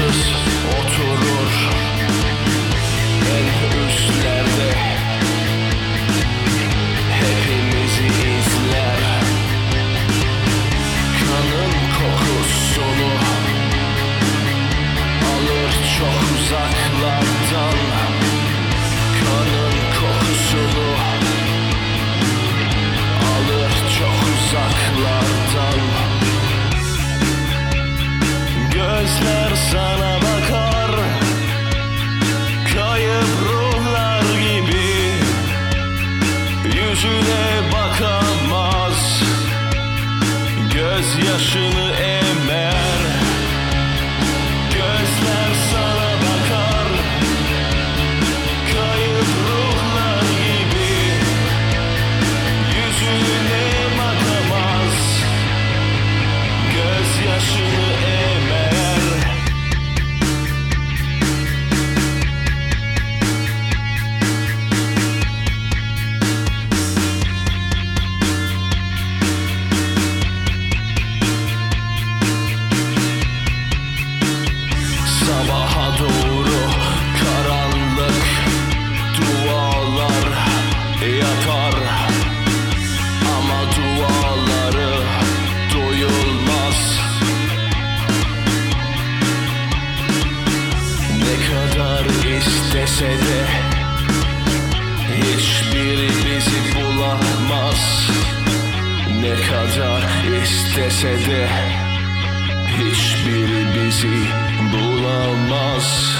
Just. gözyaşını emer kadar istese de Hiçbiri bizi bulamaz. Ne kadar istese de Hiçbiri bizi bulamaz.